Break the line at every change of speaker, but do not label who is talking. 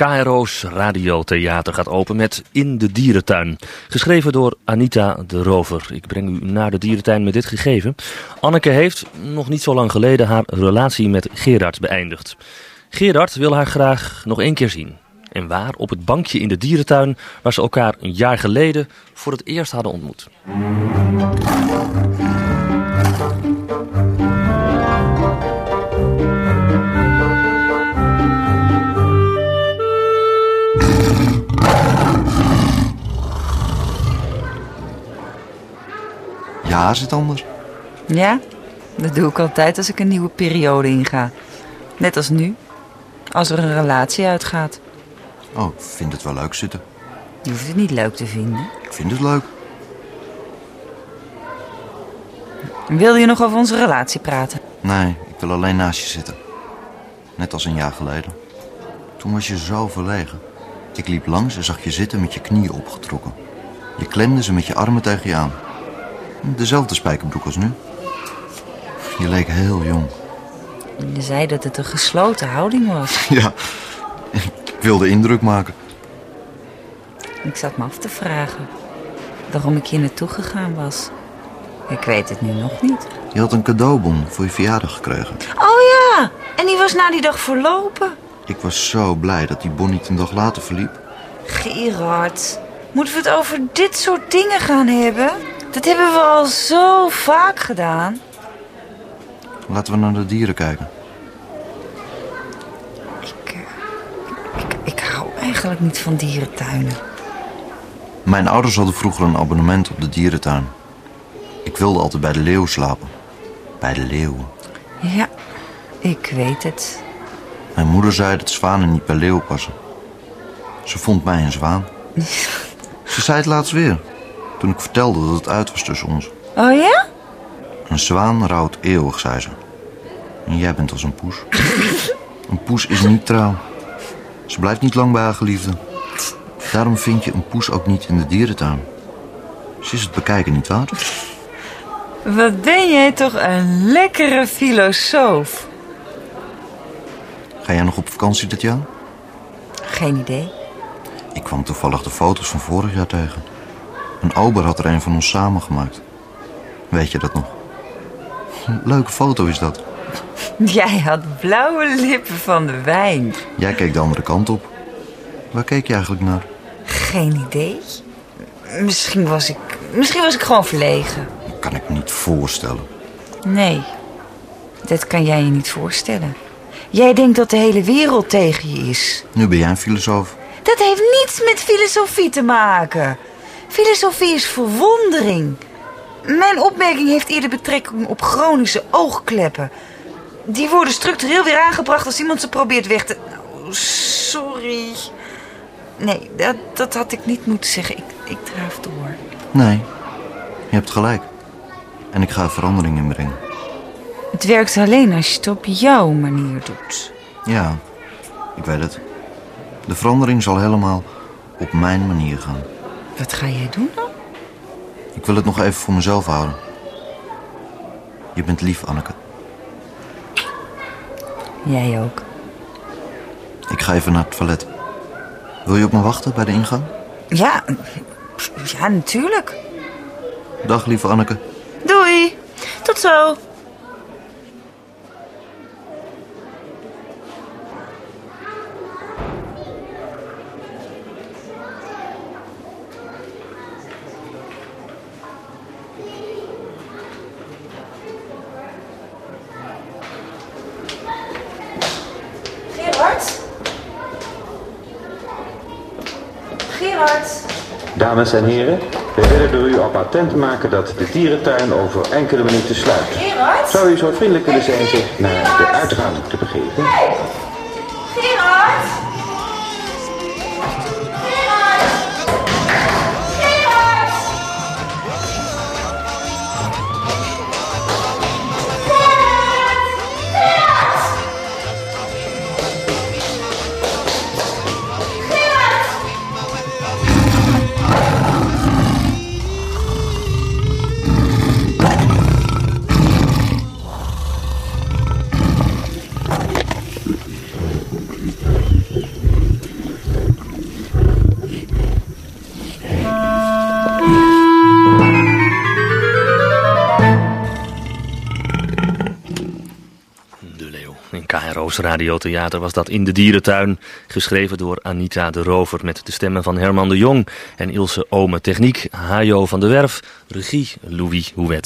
KRO's radiotheater gaat open met In de Dierentuin. Geschreven door Anita de Rover. Ik breng u naar de dierentuin met dit gegeven. Anneke heeft nog niet zo lang geleden haar relatie met Gerard beëindigd. Gerard wil haar graag nog één keer zien. En waar? Op het bankje in de dierentuin waar ze elkaar een jaar geleden voor het eerst hadden ontmoet.
Het anders?
Ja, dat doe ik altijd als ik een nieuwe periode inga. Net als nu, als er een relatie uitgaat.
Oh, ik vind het wel leuk zitten.
Je hoeft het niet leuk te vinden.
Ik vind het leuk.
Wil je nog over onze relatie praten?
Nee, ik wil alleen naast je zitten. Net als een jaar geleden. Toen was je zo verlegen. Ik liep langs en zag je zitten met je knieën opgetrokken. Je klemde ze met je armen tegen je aan. Dezelfde spijkerbroek als nu. Je leek heel jong.
Je zei dat het een gesloten houding was.
Ja, ik wilde indruk maken.
Ik zat me af te vragen waarom ik hier naartoe gegaan was. Ik weet het nu nog niet.
Je had een cadeaubon voor je verjaardag gekregen.
Oh ja, en die was na die dag verlopen.
Ik was zo blij dat die bon niet een dag later verliep.
Gerard, moeten we het over dit soort dingen gaan hebben? Dat hebben we al zo vaak gedaan.
Laten we naar de dieren kijken.
Ik, eh, ik, ik hou eigenlijk niet van dierentuinen.
Mijn ouders hadden vroeger een abonnement op de dierentuin. Ik wilde altijd bij de leeuw slapen. Bij de leeuw.
Ja, ik weet het.
Mijn moeder zei dat zwanen niet bij leeuwen passen. Ze vond mij een zwaan. Ze zei het laatst weer. Toen ik vertelde dat het uit was tussen ons.
Oh ja?
Een zwaan rouwt eeuwig, zei ze. En jij bent als een poes. Een poes is niet trouw. Ze blijft niet lang bij haar geliefde. Daarom vind je een poes ook niet in de dierentuin. Ze is het bekijken niet waard.
Wat ben jij toch een lekkere filosoof.
Ga jij nog op vakantie dit jaar?
Geen idee.
Ik kwam toevallig de foto's van vorig jaar tegen. Een ober had er een van ons samengemaakt. Weet je dat nog? Leuke foto is dat.
Jij had blauwe lippen van de wijn.
Jij keek de andere kant op. Waar keek je eigenlijk naar?
Geen idee. Misschien was ik, misschien was ik gewoon verlegen.
Dat kan ik me niet voorstellen.
Nee, dat kan jij je niet voorstellen. Jij denkt dat de hele wereld tegen je is.
Nu ben jij een filosoof.
Dat heeft niets met filosofie te maken. Filosofie is verwondering. Mijn opmerking heeft eerder betrekking op chronische oogkleppen. Die worden structureel weer aangebracht als iemand ze probeert weg te... Oh, sorry. Nee, dat, dat had ik niet moeten zeggen. Ik, ik draaf door.
Nee, je hebt gelijk. En ik ga er verandering in brengen.
Het werkt alleen als je het op jouw manier doet.
Ja, ik weet het. De verandering zal helemaal op mijn manier gaan.
Wat ga jij doen dan?
Ik wil het nog even voor mezelf houden. Je bent lief, Anneke.
Jij ook.
Ik ga even naar het toilet. Wil je op me wachten bij de ingang?
Ja, ja, natuurlijk.
Dag, lieve Anneke.
Doei. Tot zo. Gerard? Gerard?
Dames en heren, wij willen door u op attent maken dat de dierentuin over enkele minuten sluit.
Gerard?
Zou u zo vriendelijk willen zijn zich naar de uitgang te begeven?
KRO's Radiotheater was dat in de dierentuin. Geschreven door Anita de Rover met de stemmen van Herman de Jong en Ilse Ome Techniek, Hajo van der Werf, regie Louis Houwet.